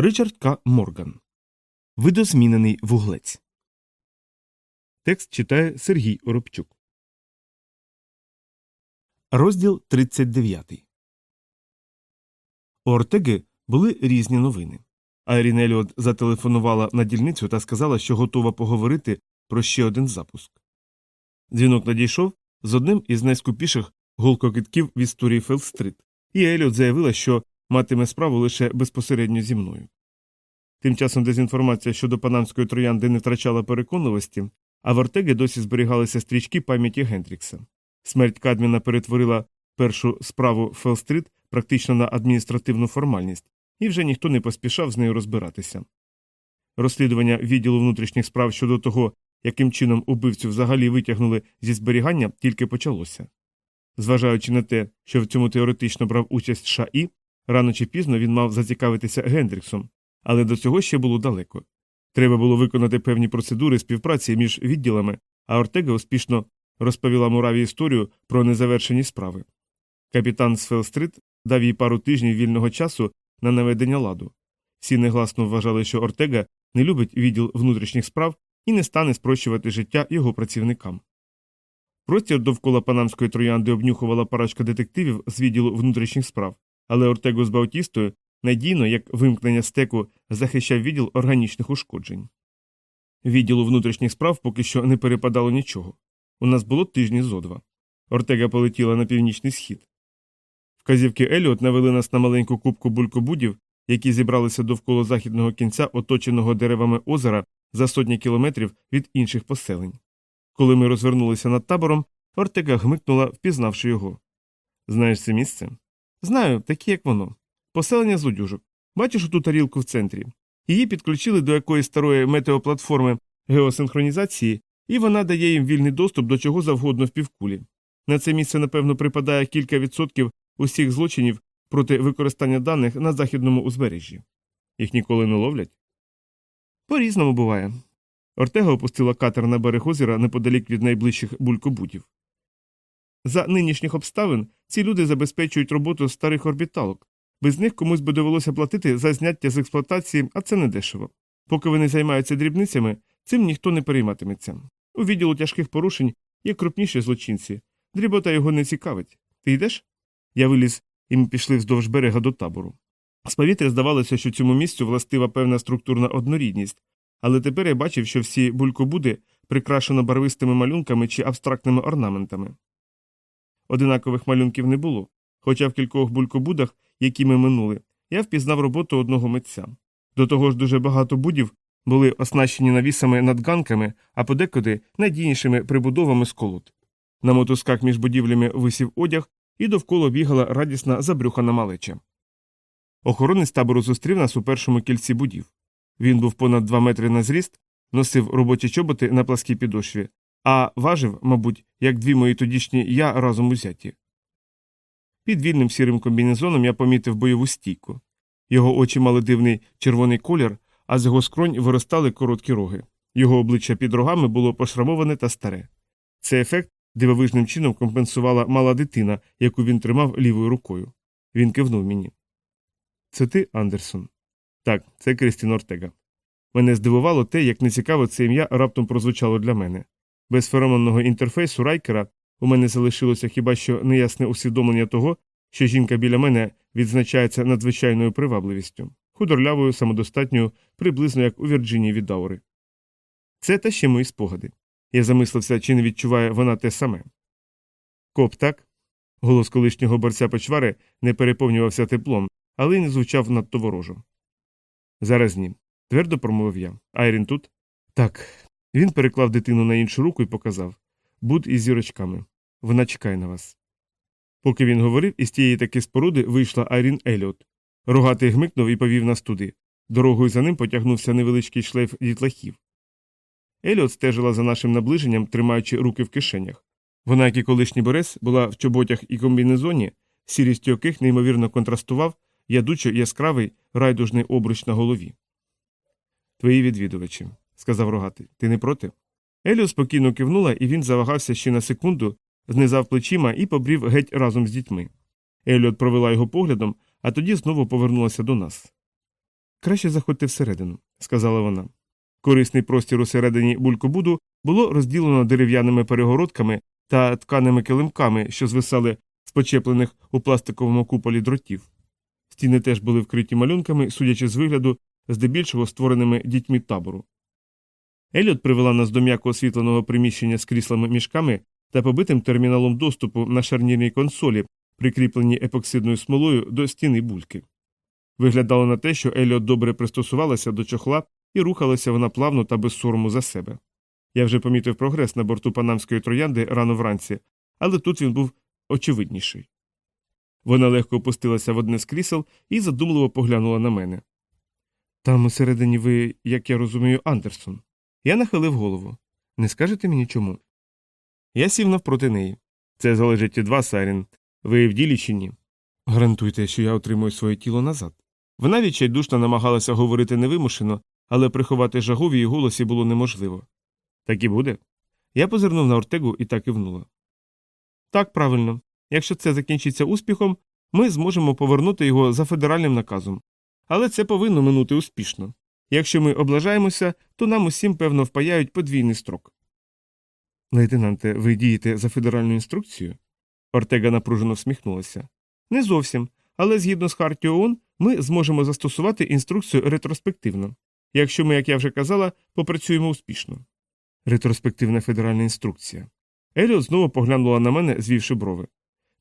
Ричард К. Морган. Видозмінений вуглець. Текст читає Сергій Оробчук. Розділ 39. У Ортеги були різні новини. Айрін Еліот зателефонувала на дільницю та сказала, що готова поговорити про ще один запуск. Дзвінок надійшов з одним із найскупіших гулкокитків в історії Фелстрит, і Еліот заявила, що матиме справу лише безпосередньо зі мною. Тим часом дезінформація щодо панамської троянди не втрачала переконливості, а в Ортеги досі зберігалися стрічки пам'яті Гендрікса. Смерть Кадміна перетворила першу справу Фелстрит практично на адміністративну формальність, і вже ніхто не поспішав з нею розбиратися. Розслідування відділу внутрішніх справ щодо того, яким чином убивцю взагалі витягнули зі зберігання, тільки почалося. Зважаючи на те, що в цьому теоретично брав участь ШАІ, рано чи пізно він мав зацікавитися Гендріксом, але до цього ще було далеко. Треба було виконати певні процедури співпраці між відділами, а Ортега успішно розповіла Мураві історію про незавершені справи. Капітан з Фелстрит дав їй пару тижнів вільного часу на наведення ладу. Всі негласно вважали, що Ортега не любить відділ внутрішніх справ і не стане спрощувати життя його працівникам. Простір довкола панамської троянди обнюхувала парочка детективів з відділу внутрішніх справ, але Ортегу з Баутістою надійно, як вимкнення стеку, захищав відділ органічних ушкоджень. Відділу внутрішніх справ поки що не перепадало нічого. У нас було тижні зо два. Ортега полетіла на північний схід. Вказівки Еліот навели нас на маленьку кубку булькобудів, які зібралися довкола західного кінця оточеного деревами озера за сотні кілометрів від інших поселень. Коли ми розвернулися над табором, Ортега гмикнула, впізнавши його. Знаєш це місце? Знаю, таке, як воно. Поселення з одюжок. Бачиш оту тарілку в центрі. Її підключили до якоїсь старої метеоплатформи геосинхронізації, і вона дає їм вільний доступ до чого завгодно в півкулі. На це місце, напевно, припадає кілька відсотків усіх злочинів проти використання даних на західному узбережжі. Їх ніколи не ловлять? По різному буває. Ортега опустила катер на берег озера неподалік від найближчих булькобутів. За нинішніх обставин ці люди забезпечують роботу старих орбіталок. Без них комусь би довелося платити за зняття з експлуатації, а це не дешево. Поки вони займаються дрібницями, цим ніхто не перейматиметься. У відділу тяжких порушень є крупніші злочинці. Дрібота його не цікавить. Ти йдеш? Я виліз, і ми пішли вздовж берега до табору. З повітря здавалося, що цьому місцю властива певна структурна однорідність, але тепер я бачив, що всі булькобуди прикрашено барвистими малюнками чи абстрактними орнаментами. Одинакових малюнків не було, хоча в кількох булькобудах, які ми минули, я впізнав роботу одного митця. До того ж, дуже багато будів були оснащені навісами над ганками, а подекуди надійнішими прибудовами з колод. На мотузках між будівлями висів одяг, і довкола бігала радісна забрюхана малеча. Охоронець табору зустрів нас у першому кільці будів. Він був понад два метри на зріст, носив робочі чоботи на пласкій підошві, а важив, мабуть, як дві мої тодішні я разом узяті. Під вільним сірим комбінезоном я помітив бойову стійку. Його очі мали дивний червоний колір, а з його скронь виростали короткі роги. Його обличчя під рогами було пошрамоване та старе. Цей ефект дивовижним чином компенсувала мала дитина, яку він тримав лівою рукою. Він кивнув мені. Це ти, Андерсон? Так, це Крістін Ортега. Мене здивувало те, як нецікаво це ім'я раптом прозвучало для мене. Без феромонного інтерфейсу райкера у мене залишилося хіба що неясне усвідомлення того, що жінка біля мене відзначається надзвичайною привабливістю, худорлявою, самодостатньою, приблизно як у Вірджинії від Даури. Це та ще мої спогади. Я замислився, чи не відчуває вона те саме. Коп, так? Голос колишнього борця почвари не переповнювався теплом, але й не звучав надто ворожо. Зараз ні. Твердо промовив я. Айрін тут? Так. Він переклав дитину на іншу руку і показав Буд із зірочками. Вона чекає на вас. Поки він говорив, із тієї таки споруди вийшла Айрін Еліот. Рогатий гмикнув і повів нас туди. Дорогою за ним потягнувся невеличкий шлейф дітлахів. Еліот стежила за нашим наближенням, тримаючи руки в кишенях. Вона, як і колишній Борес, була в чоботях і комбінезоні, сірістю яких неймовірно контрастував ядучо яскравий райдужний обруч на голові. Твої відвідувачі, сказав рогатий, ти не проти? Еліо спокійно кивнула, і він завагався ще на секунду, знизав плечима і побрів геть разом з дітьми. Еліот провела його поглядом, а тоді знову повернулася до нас. Краще заходьте всередину, сказала вона. Корисний простір усередині булькобуду було розділено дерев'яними перегородками та тканими килимками, що звисали з почеплених у пластиковому куполі дротів. Стіни теж були вкриті малюнками, судячи з вигляду, здебільшого створеними дітьми табору. Еліот привела нас до м'яко освітленого приміщення з кріслами мішками та побитим терміналом доступу на шарнірній консолі, прикріпленій епоксидною смолою до стіни бульки. Виглядало на те, що Еліот добре пристосувалася до чохла і рухалася вона плавно та без сорому за себе. Я вже помітив прогрес на борту панамської троянди рано вранці, але тут він був очевидніший. Вона легко опустилася в одне з крісел і задумливо поглянула на мене. Там усередині ви, як я розумію, Андерсон. Я нахилив голову. Не скажете мені чому? Я сів навпроти неї. Це залежить від вас, Айрін. Ви в ділі чи ні? Гарантуйте, що я отримую своє тіло назад. Вона відчайдушно намагалася говорити невимушено, але приховати жагу в її голосі було неможливо. Так і буде. Я позирнув на Ортегу і так кивнула. Так, правильно. Якщо це закінчиться успіхом, ми зможемо повернути його за федеральним наказом. Але це повинно минути успішно. Якщо ми облажаємося, то нам усім, певно, впаяють подвійний строк. Лейтенанте, ви дієте за федеральною інструкцією? Ортега напружено всміхнулася. Не зовсім, але згідно з Хартією ООН ми зможемо застосувати інструкцію ретроспективно, якщо ми, як я вже казала, попрацюємо успішно. Ретроспективна федеральна інструкція. Еліот знову поглянула на мене, звівши брови.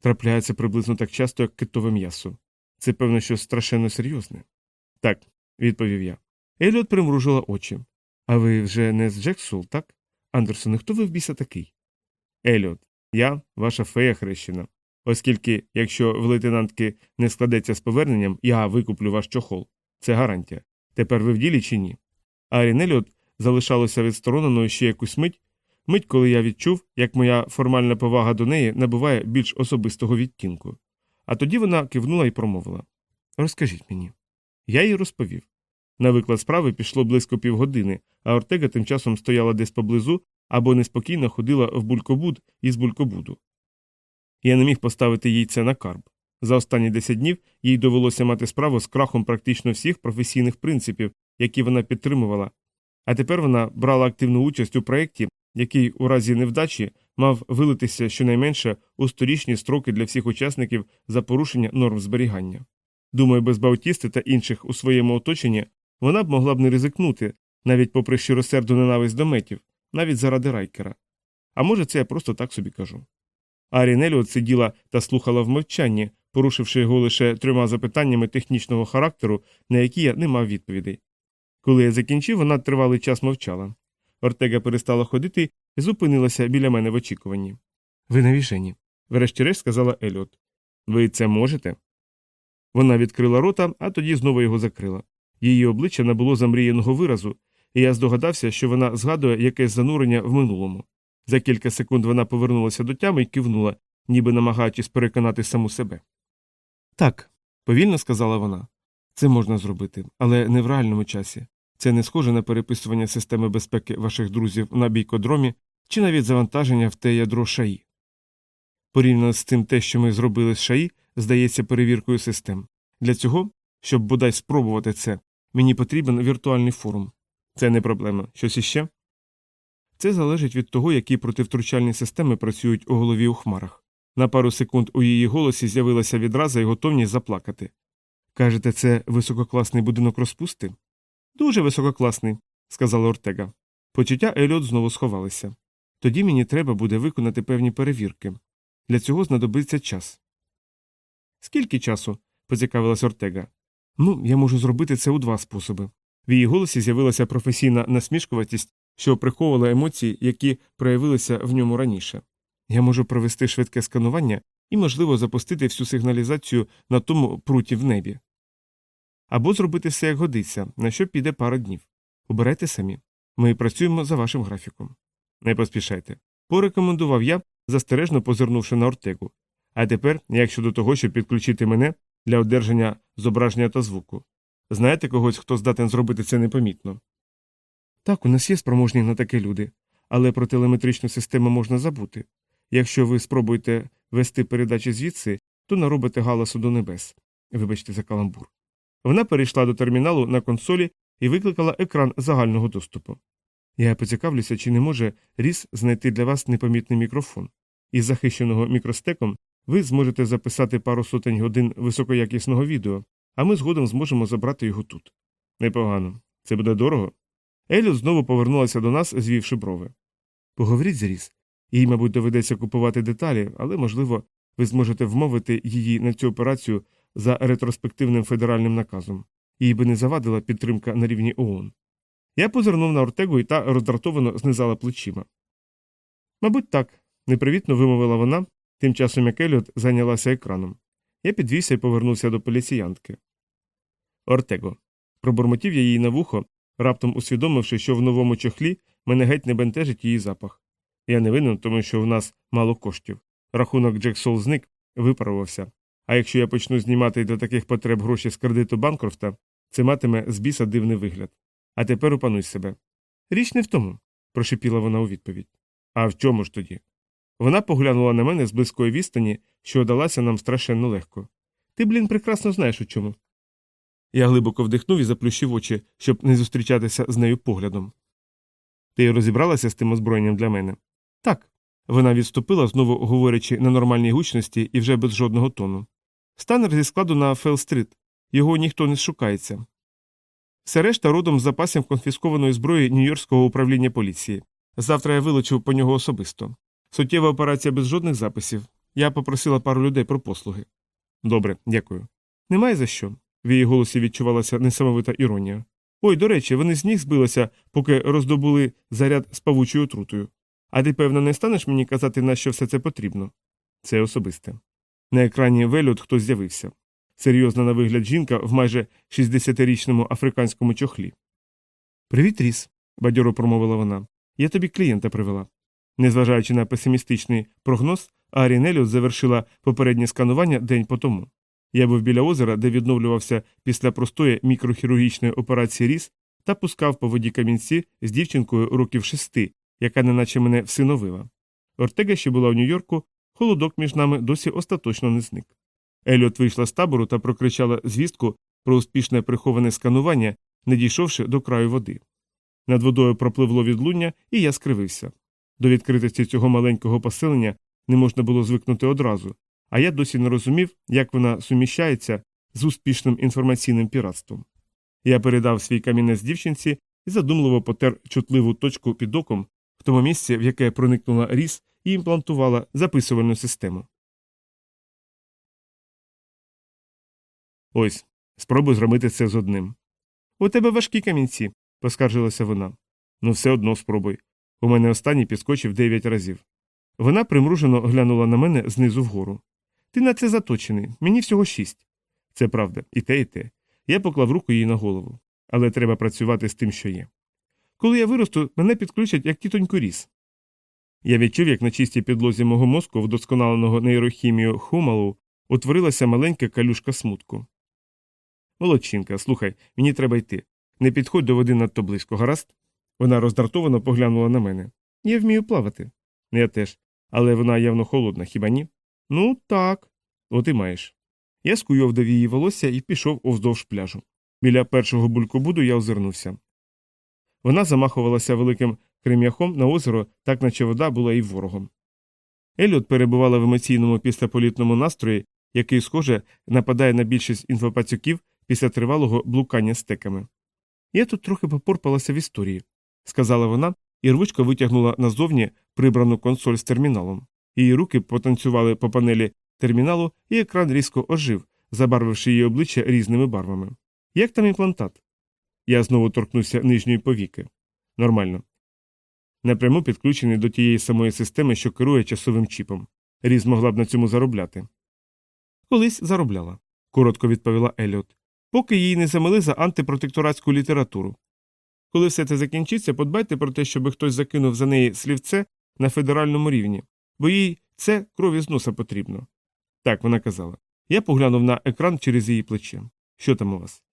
Трапляється приблизно так часто, як китове м'ясо. Це, певно, щось страшенно серйозне. Так, відповів я. Еліот примружила очі. А ви вже не з Джексул, так? Андерсон, хто ви в біса такий? Еліот, я ваша фея хрещена. Оскільки, якщо в лейтенантки не складеться з поверненням, я викуплю ваш чохол. Це гарантія. Тепер ви в ділі чи ні? Арін Еліот залишалося відстороненою ще якусь мить, мить, коли я відчув, як моя формальна повага до неї набуває більш особистого відтінку. А тоді вона кивнула і промовила Розкажіть мені. Я їй розповів. На виклад справи пішло близько півгодини, а Ортега тим часом стояла десь поблизу або неспокійно ходила в булькобуд із булькобуду. Я не міг поставити їй це на карб. За останні 10 днів їй довелося мати справу з крахом практично всіх професійних принципів, які вона підтримувала, а тепер вона брала активну участь у проєкті, який у разі невдачі мав вилитися щонайменше у сторічні строки для всіх учасників за порушення норм зберігання. Думаю, без Баутісти та інших у своєму оточенні вона б могла б не ризикнути, навіть попри щиросерду ненависть до метів, навіть заради райкера. А може, це я просто так собі кажу. Арін Еліот сиділа та слухала в мовчанні, порушивши його лише трьома запитаннями технічного характеру, на які я не мав відповідей. Коли я закінчив, вона тривалий час мовчала. Ортега перестала ходити і зупинилася біля мене в очікуванні. Ви навіжені, врешті-решт сказала Еліот. Ви це можете? Вона відкрила рота, а тоді знову його закрила. Її обличчя набуло замріяного виразу, і я здогадався, що вона згадує якесь занурення в минулому. За кілька секунд вона повернулася до тями і кивнула, ніби намагаючись переконати саму себе. Так, повільно сказала вона. Це можна зробити, але не в реальному часі. Це не схоже на переписування системи безпеки ваших друзів на бійкодромі чи навіть завантаження в те ядро шаї. Порівняно з тим те, що ми зробили з шаї, здається перевіркою систем. Для цього, щоб бодай спробувати це, мені потрібен віртуальний форум. Це не проблема. Щось іще? Це залежить від того, які противтручальні системи працюють у голові у хмарах. На пару секунд у її голосі з'явилася відраза і готовність заплакати. Кажете, це висококласний будинок розпусти? Дуже висококласний, сказала Ортега. Почуття Ельот знову сховалися. Тоді мені треба буде виконати певні перевірки. Для цього знадобиться час. Скільки часу? поцікавилась Ортега. Ну, я можу зробити це у два способи. В її голосі з'явилася професійна насмішкуватість, що приховувала емоції, які проявилися в ньому раніше. Я можу провести швидке сканування і, можливо, запустити всю сигналізацію на тому пруті в небі. Або зробити все як годиться, на що піде пара днів. Обирайте самі. Ми працюємо за вашим графіком. Не поспішайте. Порекомендував я, застережно позирнувши на Ортегу. А тепер, як щодо того, щоб підключити мене для одержання зображення та звуку. Знаєте когось, хто здатен зробити це непомітно? Так, у нас є спроможні на таке люди, але про телеметричну систему можна забути. Якщо ви спробуєте вести передачі звідси, то наробите галасу до небес. Вибачте за каламбур. Вона перейшла до терміналу на консолі і викликала екран загального доступу. Я поцікавлюся, чи не може Ріс знайти для вас непомітний мікрофон. Із захищеного мікростеком ви зможете записати пару сотень годин високоякісного відео, а ми згодом зможемо забрати його тут. Непогано. Це буде дорого. Еліот знову повернулася до нас, звівши брови. Поговоріть з Ріс. Їй, мабуть, доведеться купувати деталі, але, можливо, ви зможете вмовити її на цю операцію за ретроспективним федеральним наказом. Їй би не завадила підтримка на рівні ООН. Я позирнув на Ортегу і та роздратовано знизала плечима. Мабуть, так, непривітно вимовила вона, тим часом як Еліот зайнялася екраном. Я підвівся і повернувся до поліціянтки. Ортего. Пробурмотів я їй на вухо, раптом усвідомивши, що в новому чохлі мене геть не бентежить її запах. Я не винен, тому що в нас мало коштів. Рахунок Джексол зник, випарувався. А якщо я почну знімати для таких потреб гроші з кредиту Банкрофта, це матиме з біса дивний вигляд. А тепер опануй себе. Річ не в тому, прошепіла вона у відповідь. А в чому ж тоді? Вона поглянула на мене з близької відстані, що далася нам страшенно легко. Ти, блін, прекрасно знаєш у чому. Я глибоко вдихнув і заплющив очі, щоб не зустрічатися з нею поглядом. Ти розібралася з тим озброєнням для мене? Так. Вона відступила, знову говорячи на нормальній гучності і вже без жодного тону. Станер зі складу на Фелл-стрит. Його ніхто не шукається. Все решта родом з запасів конфіскованої зброї Нью-Йоркського управління поліції. Завтра я вилучив по нього особисто. Суттєва операція без жодних записів. Я попросила пару людей про послуги. Добре, дякую. Немає за що. В її голосі відчувалася несамовита іронія. Ой, до речі, вони з ніг збилися, поки роздобули заряд з павучою отрутою. А ти, певно, не станеш мені казати, на що все це потрібно? Це особисте. На екрані Велют хтось з'явився. Серйозна на вигляд жінка в майже 60-річному африканському чохлі. Привіт, Ріс, бадьоро промовила вона. Я тобі клієнта привела. Незважаючи на песимістичний прогноз, Арі завершила попереднє сканування день по тому. Я був біля озера, де відновлювався після простої мікрохірургічної операції Ріс та пускав по воді камінці з дівчинкою років шести, яка неначе мене всиновила. Ортега ще була в Нью-Йорку, холодок між нами досі остаточно не зник. Еліот вийшла з табору та прокричала звістку про успішне приховане сканування, не дійшовши до краю води. Над водою пропливло відлуння, і я скривився. До відкритості цього маленького поселення не можна було звикнути одразу, а я досі не розумів, як вона суміщається з успішним інформаційним піратством. Я передав свій камінець дівчинці і задумливо потер чутливу точку під оком в тому місці, в яке проникнула ріс і імплантувала записувальну систему. Ось, спробуй зробити це з одним. У тебе важкі камінці, поскаржилася вона. Ну, все одно спробуй. У мене останній підскочив дев'ять разів. Вона примружено глянула на мене знизу вгору. Ти на це заточений, мені всього шість. Це правда, і те, і те. Я поклав руку їй на голову. Але треба працювати з тим, що є. Коли я виросту, мене підключать як тітоньку ріс. Я відчув, як на чистій підлозі мого мозку, вдосконаленого нейрохімію Хумалу, утворилася маленька калюшка смутку. Молодчинка, слухай, мені треба йти. Не підходь до води надто близько, гаразд? Вона роздратовано поглянула на мене. Я вмію плавати. Я теж. Але вона явно холодна, хіба ні? Ну, так. От і маєш. Я скуйовдав її волосся і пішов уздовж пляжу. Біля першого булькобуду я озирнувся. Вона замахувалася великим крем'яхом на озеро, так наче вода була і ворогом. Еліот перебувала в емоційному післяполітному настрої, який, схоже, нападає на більшість інфопацюків після тривалого блукання стеками. Я тут трохи попорпалася в історії, сказала вона, і рвучко витягнула назовні прибрану консоль з терміналом. Її руки потанцювали по панелі терміналу, і екран різко ожив, забарвивши її обличчя різними барвами. Як там імплантат? Я знову торкнувся нижньої повіки. Нормально. Напряму підключений до тієї самої системи, що керує часовим чіпом. Різ могла б на цьому заробляти. Колись заробляла, коротко відповіла Еліот. Поки її не замили за антипротекторатську літературу. Коли все це закінчиться, подбайте про те, щоб хтось закинув за неї слівце на федеральному рівні, бо їй це крові з носа потрібно. Так вона казала. Я поглянув на екран через її плече. Що там у вас?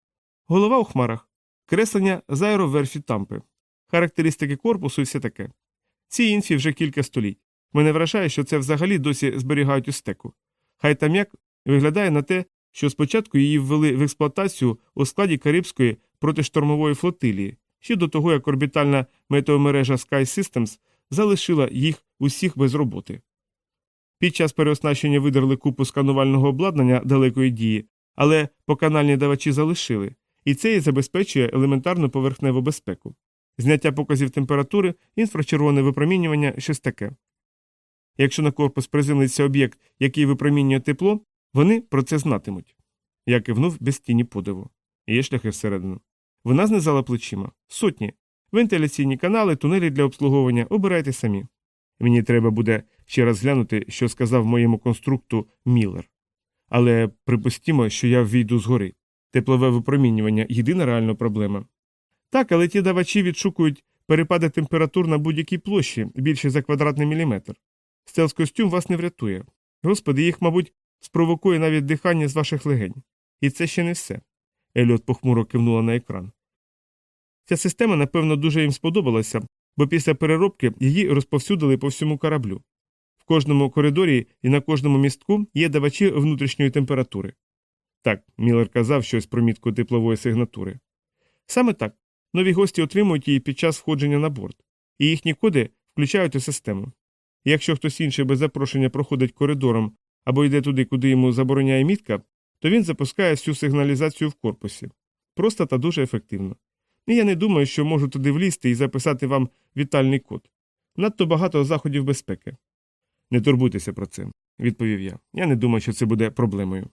Голова у хмарах, креслення з аероверфі тампи, характеристики корпусу і все таке. Ці інфі вже кілька століть. Мене вражає, що це взагалі досі зберігають у стеку. Хай там як виглядає на те, що спочатку її ввели в експлуатацію у складі Карибської протиштормової флотилії, ще до того, як орбітальна метеомережа Sky Systems залишила їх усіх без роботи. Під час переоснащення видерли купу сканувального обладнання далекої дії, але поканальні давачі залишили, і це і забезпечує елементарну поверхневу безпеку. Зняття показів температури, інфрачервоне випромінювання, щось таке. Якщо на корпус приземлиться об'єкт, який випромінює тепло, вони про це знатимуть. Я кивнув без тіні подиву. Є шляхи всередину. Вона знизала плечима. Сотні. Вентиляційні канали, тунелі для обслуговування обирайте самі. Мені треба буде ще раз глянути, що сказав моєму конструкту Міллер. Але припустімо, що я ввійду згори. Теплове випромінювання єдина реальна проблема. Так, але ті давачі відшукують перепади температур на будь-якій площі більше за квадратний міліметр. Стелс-костюм вас не врятує. Господи, їх, мабуть, спровокує навіть дихання з ваших легень. І це ще не все. Еліот похмуро кивнула на екран. Ця система, напевно, дуже їм сподобалася, бо після переробки її розповсюдили по всьому кораблю. В кожному коридорі і на кожному містку є давачі внутрішньої температури. Так, Міллер казав щось про мітку теплової сигнатури. Саме так. Нові гості отримують її під час входження на борт, і їхні коди включають у систему. Якщо хтось інший без запрошення проходить коридором або йде туди, куди йому забороняє мітка, то він запускає всю сигналізацію в корпусі. Просто та дуже ефективно. Я не думаю, що можу туди влізти і записати вам вітальний код. Надто багато заходів безпеки. Не турбуйтеся про це, відповів я. Я не думаю, що це буде проблемою.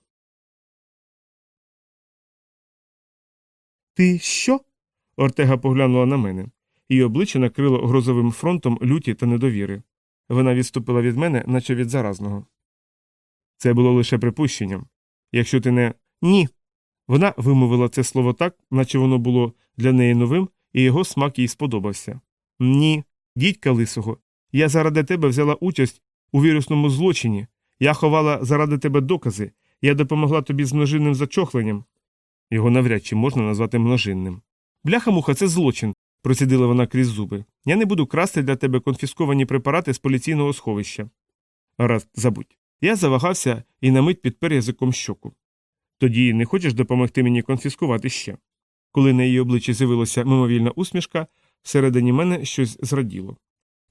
Ти що? Ортега поглянула на мене. Її обличчя накрило грозовим фронтом люті та недовіри. Вона відступила від мене, наче від заразного. Це було лише припущенням. Якщо ти не. Ні. Вона вимовила це слово так, наче воно було для неї новим, і його смак їй сподобався. Ні, дідька лисого. Я заради тебе взяла участь у вірусному злочині. Я ховала заради тебе докази, я допомогла тобі з множинним зачохленням. Його навряд чи можна назвати множинним. Бляха муха, це злочин, процідила вона крізь зуби. Я не буду красти для тебе конфісковані препарати з поліційного сховища. Раз, забудь. Я завагався і на мить підпер язиком щоку. Тоді не хочеш допомогти мені конфіскувати ще. Коли на її обличчі з'явилася мимовільна усмішка, всередині мене щось зраділо.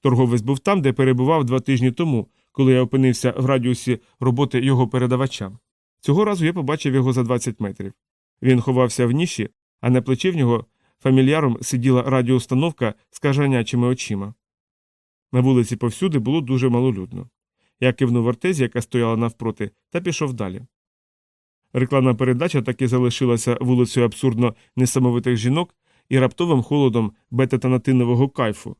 Торговець був там, де перебував два тижні тому, коли я опинився в радіусі роботи його передавача. Цього разу я побачив його за 20 метрів. Він ховався в ніші, а на плечі в нього фамільяром сиділа радіоустановка з кажанячими очима. На вулиці повсюди було дуже малолюдно. Я кивнув артезі, яка стояла навпроти, та пішов далі. Рекламна передача таки залишилася вулицею абсурдно несамовитих жінок і раптовим холодом бета-танатинового кайфу,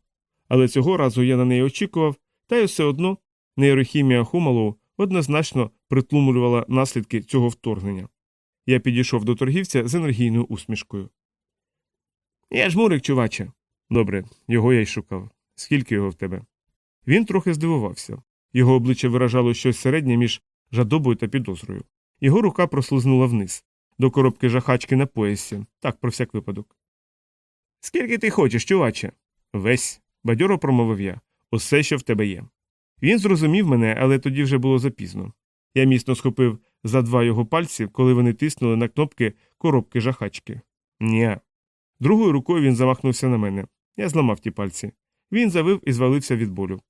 але цього разу я на неї очікував, та й все одно нейрохімія Хумалоу однозначно притлумлювала наслідки цього вторгнення. Я підійшов до торгівця з енергійною усмішкою. Я ж мурик, чуваче. Добре, його я й шукав. Скільки його в тебе? Він трохи здивувався. Його обличчя виражало щось середнє між жадобою та підозрою. Його рука прослизнула вниз, до коробки жахачки на поясі, так про всяк випадок. Скільки ти хочеш, чуваче? Весь, бадьоро промовив я, усе, що в тебе є. Він зрозумів мене, але тоді вже було запізно. Я міцно схопив за два його пальці, коли вони тиснули на кнопки коробки жахачки. Ні. Другою рукою він замахнувся на мене. Я зламав ті пальці. Він завив і звалився від болю.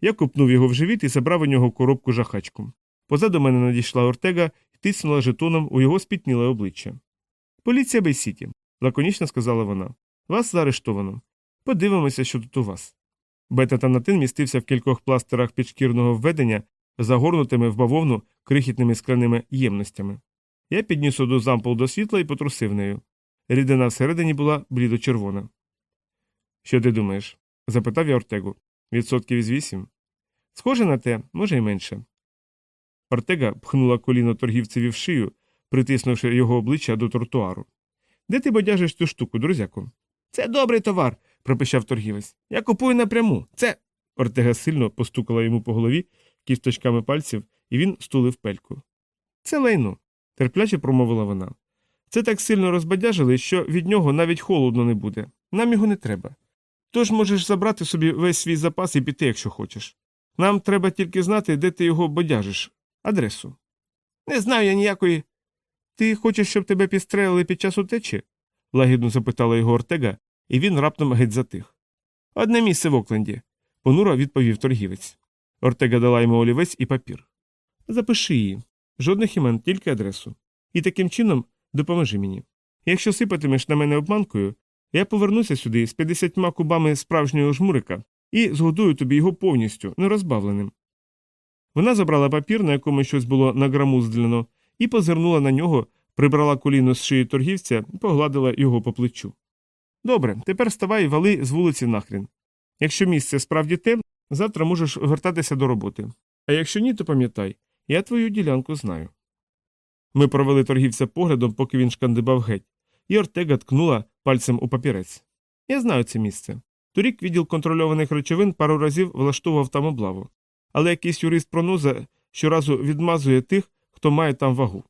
Я купнув його в живіт і забрав у нього коробку жахачку. Позаду мене надійшла Ортега тиснула жетоном у його спітніле обличчя. Поліція Бейсіті, лаконічно сказала вона. Вас заарештовано. Подивимося, що тут у вас. Бета-танатин містився в кількох пластерах підшкірного введення, загорнутими в бавовну крихітними скляними ємностями. Я підніс одну зампул до світла і потрусив нею. Рідина всередині була блідо-червона. Що ти думаєш? запитав я Ортегу. Відсотків із вісім? Схоже на те, може й менше. Ортега пхнула коліно торгівцеві в шию, притиснувши його обличчя до тротуару. Де ти бодяжиш цю штуку, друзяку? Це добрий товар, пропищав торгівець. Я купую напряму. Це. Ортега сильно постукала йому по голові кісточками пальців, і він стулив пельку. Це лайно, терпляче промовила вона. Це так сильно розбадяжили, що від нього навіть холодно не буде. Нам його не треба. Тож можеш забрати собі весь свій запас і піти, якщо хочеш. Нам треба тільки знати, де ти його бодяжиш, адресу. Не знаю я ніякої. Ти хочеш, щоб тебе підстрелили під час утечі? лагідно запитала його Ортега, і він раптом геть затих. Одне місце в Окленді, понуро відповів торгівець. Ортега дала йому олівець і папір. Запиши її. Жодних імен, тільки адресу. І таким чином допоможи мені. Якщо сипатимеш на мене обманкою, я повернуся сюди з 50 кубами справжнього жмурика і згодую тобі його повністю, нерозбавленим. Вона забрала папір, на якому щось було награмуздлено, і позирнула на нього, прибрала коліно з шиї торгівця і погладила його по плечу. Добре, тепер вставай вали з вулиці нахрін. Якщо місце справді те, завтра можеш вертатися до роботи. А якщо ні, то пам'ятай, я твою ділянку знаю. Ми провели торгівця поглядом, поки він шкандибав геть, і Ортега ткнула пальцем у папірець. Я знаю це місце. Торік відділ контрольованих речовин пару разів влаштовував там облаву. Але якийсь юрист проноза щоразу відмазує тих, хто має там вагу.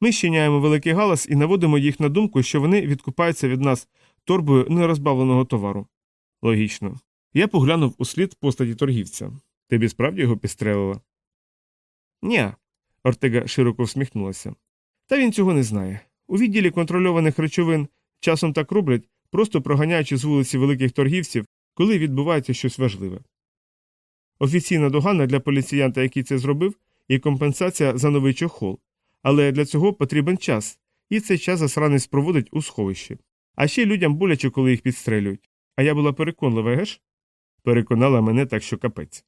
Ми щиняємо великий галас і наводимо їх на думку, що вони відкупаються від нас торбою нерозбавленого товару. Логічно. Я поглянув у слід постаті торгівця. Тобі справді його підстрелила? Ні. Ортега широко всміхнулася. Та він цього не знає. У відділі контрольованих речовин часом так роблять, просто проганяючи з вулиці великих торгівців, коли відбувається щось важливе. Офіційна догана для поліціянта, який це зробив, і компенсація за новий чохол. Але для цього потрібен час, і цей час засранець проводить у сховищі. А ще людям боляче, коли їх підстрелюють. А я була переконлива, геш? Переконала мене так, що капець.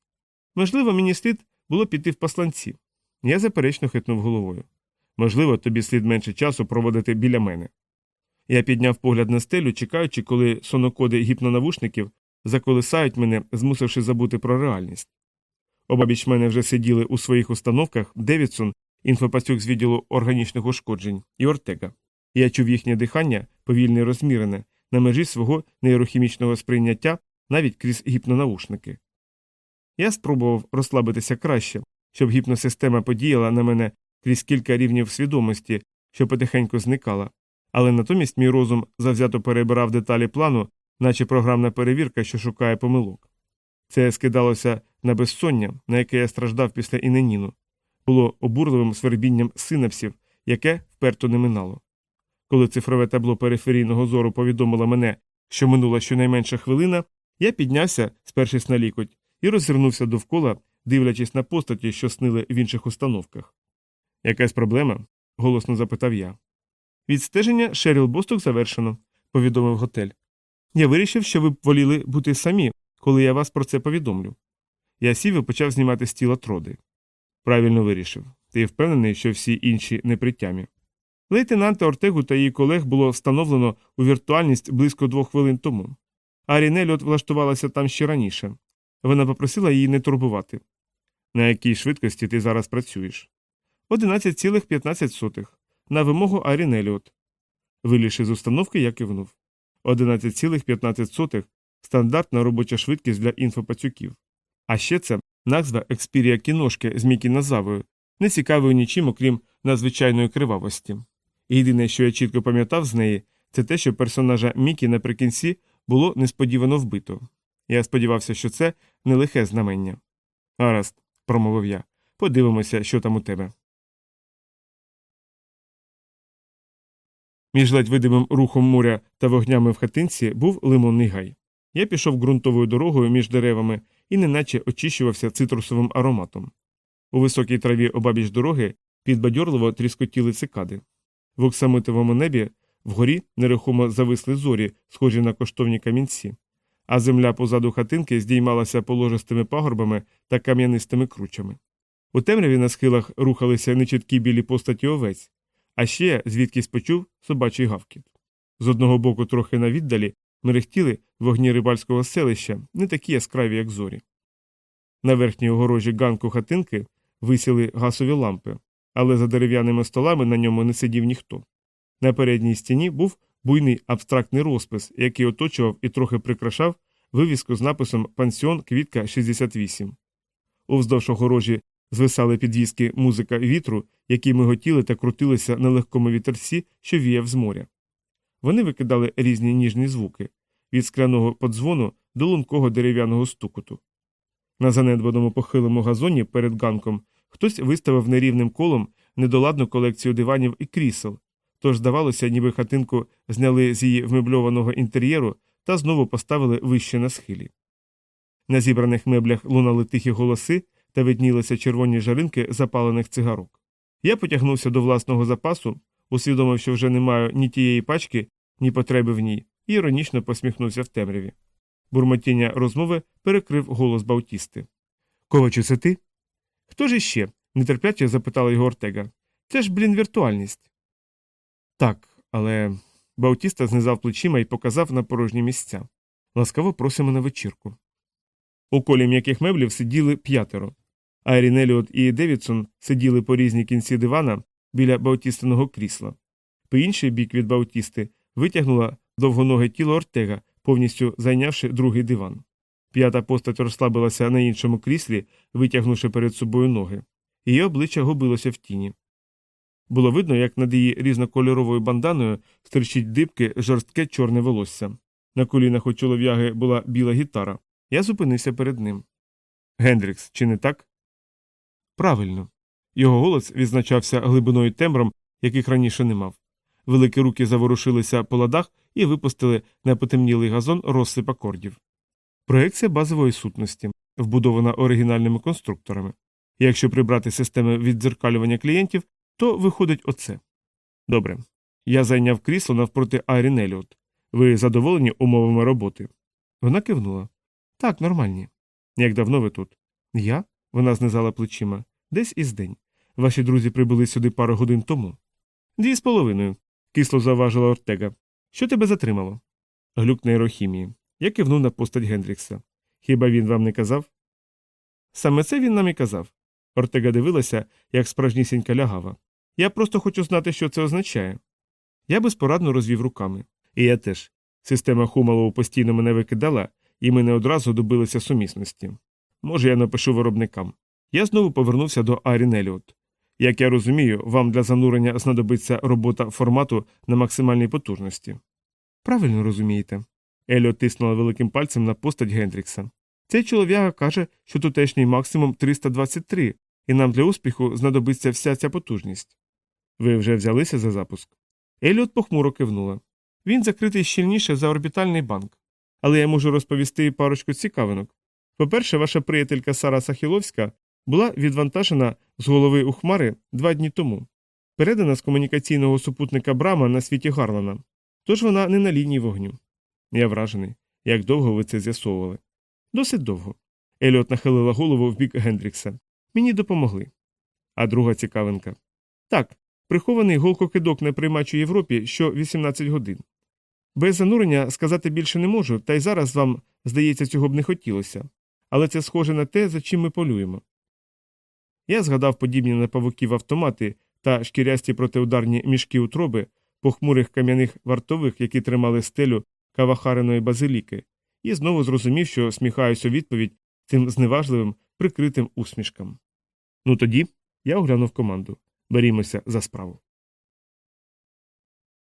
Можливо, мені слід було піти в посланці. Я заперечно хитнув головою. Можливо, тобі слід менше часу проводити біля мене. Я підняв погляд на стелю, чекаючи, коли сонокоди гіпнонавушників заколисають мене, змусивши забути про реальність. Обабіч мене вже сиділи у своїх установках Девідсон, інфопацюк з відділу органічних ушкоджень, і Ортега. Я чув їхнє дихання, повільне і розмірене, на межі свого нейрохімічного сприйняття навіть крізь гіпнонаушники. Я спробував розслабитися краще, щоб гіпносистема подіяла на мене крізь кілька рівнів свідомості, що потихеньку зникала, але натомість мій розум завзято перебирав деталі плану, наче програмна перевірка, що шукає помилок. Це скидалося на безсоння, на яке я страждав після іненіну, було обурливим свербінням синапсів, яке вперто не минало. Коли цифрове табло периферійного зору повідомило мене, що минула щонайменша хвилина, я піднявся, спершись на лікоть, і роззирнувся довкола, дивлячись на постаті, що снили в інших установках. Якась проблема? голосно запитав я. Відстеження Шеріл Босток завершено, повідомив готель. Я вирішив, що ви б воліли бути самі, коли я вас про це повідомлю. Я сів і почав знімати з тіла троди. Правильно вирішив. Ти впевнений, що всі інші не при тямі. Лейтенанта Ортегу та її колег було встановлено у віртуальність близько двох хвилин тому. А Рінель влаштувалася там ще раніше. Вона попросила її не турбувати. На якій швидкості ти зараз працюєш? 11,15. На вимогу Арін Еліот. Вилізши з установки, я кивнув. 11,15 стандартна робоча швидкість для інфопацюків. А ще це назва експірія кіношки з Мікі Назавою, не цікавою нічим, окрім надзвичайної кривавості. Єдине, що я чітко пам'ятав з неї, це те, що персонажа Мікі наприкінці було несподівано вбито. Я сподівався, що це не лихе знамення. Гаразд, промовив я, подивимося, що там у тебе. Між ледь видимим рухом моря та вогнями в хатинці був лимонний гай. Я пішов ґрунтовою дорогою між деревами і неначе очищувався цитрусовим ароматом. У високій траві обабіч дороги підбадьорливо тріскотіли цикади. В оксамитовому небі вгорі нерухомо зависли зорі, схожі на коштовні камінці, а земля позаду хатинки здіймалася положистими пагорбами та кам'янистими кручами. У темряві на схилах рухалися нечіткі білі постаті овець, а ще звідкись почув собачий гавкіт. З одного боку, трохи на віддалі, мерехтіли вогні рибальського селища, не такі яскраві, як зорі. На верхній огорожі ганку хатинки висіли гасові лампи, але за дерев'яними столами на ньому не сидів ніхто. На передній стіні був буйний абстрактний розпис, який оточував і трохи прикрашав вивіску з написом Пансіон Квітка 68. Уздовж огорожі звисали підвіски музика вітру, які миготіли та крутилися на легкому вітерці, що віяв з моря. Вони викидали різні ніжні звуки від скляного подзвону до лункого дерев'яного стукоту. На занедбаному похилому газоні перед ганком хтось виставив нерівним колом недоладну колекцію диванів і крісел, тож здавалося, ніби хатинку зняли з її вмебльованого інтер'єру та знову поставили вище на схилі. На зібраних меблях лунали тихі голоси та виднілися червоні жаринки запалених цигарок. Я потягнувся до власного запасу, усвідомив, що вже не маю ні тієї пачки, ні потреби в ній, і іронічно посміхнувся в темряві. Бурмотіння розмови перекрив голос Баутісти. Ковачу, це ти? Хто ж іще? нетерпляче запитала його Ортега. Це ж, блін, віртуальність. Так, але. Баутіста знизав плечима і показав на порожні місця. Ласкаво просимо на вечірку. У колі м'яких меблів сиділи п'ятеро. Айрін Еліот і Девідсон сиділи по різні кінці дивана біля Баутістиного крісла. По інший бік від Баутісти витягнула довгоноге тіло Ортега, повністю зайнявши другий диван. П'ята постать розслабилася на іншому кріслі, витягнувши перед собою ноги. Її обличчя губилося в тіні. Було видно, як над її різнокольоровою банданою стирчить дибки жорстке чорне волосся. На колінах у чолов'яги була біла гітара. Я зупинився перед ним. Гендрікс, чи не так? Правильно. Його голос відзначався глибиною тембром, яких раніше не мав. Великі руки заворушилися по ладах і випустили на потемнілий газон розсип акордів. Проекція базової сутності, вбудована оригінальними конструкторами. Якщо прибрати системи віддзеркалювання клієнтів, то виходить оце. Добре. Я зайняв крісло навпроти Айрін Еліот. Ви задоволені умовами роботи? Вона кивнула. Так, нормальні. Як давно ви тут? Я? Вона знизала плечима. Десь із день. Ваші друзі прибули сюди пару годин тому. Дві з половиною, кисло заважила Ортега. Що тебе затримало? Глюк нейрохімії. Я кивнув на постать Гендрікса. Хіба він вам не казав? Саме це він нам і казав. Ортега дивилася, як справжнісінька лягава. Я просто хочу знати, що це означає. Я безпорадно розвів руками. І я теж. Система Хумалову постійно мене викидала, і ми не одразу добилися сумісності. Може, я напишу виробникам. Я знову повернувся до Арін Еліот. Як я розумію, вам для занурення знадобиться робота формату на максимальній потужності. Правильно розумієте. Еліот тиснула великим пальцем на постать Гендрікса. Цей чолов'яга каже, що тутешній максимум 323, і нам для успіху знадобиться вся ця потужність. Ви вже взялися за запуск? Еліот похмуро кивнула. Він закритий щільніше за орбітальний банк. Але я можу розповісти парочку цікавинок. По-перше, ваша приятелька Сара Сахіловська була відвантажена з голови у хмари два дні тому, передана з комунікаційного супутника Брама на світі Гарлана. Тож вона не на лінії вогню. Я вражений, як довго ви це з'ясовували. Досить довго. Еліот нахилила голову в бік Гендрікса. Мені допомогли. А друга цікавинка. Так, прихований голкокидок на приймачу Європі що 18 годин. Без занурення сказати більше не можу, та й зараз вам, здається, цього б не хотілося. Але це схоже на те, за чим ми полюємо. Я згадав подібні на павуків автомати та шкірясті протиударні мішки утроби, похмурих кам'яних вартових, які тримали стелю кавахариної базиліки, і знову зрозумів, що сміхаюсь у відповідь цим зневажливим, прикритим усмішкам. Ну тоді я оглянув команду. Берімося за справу.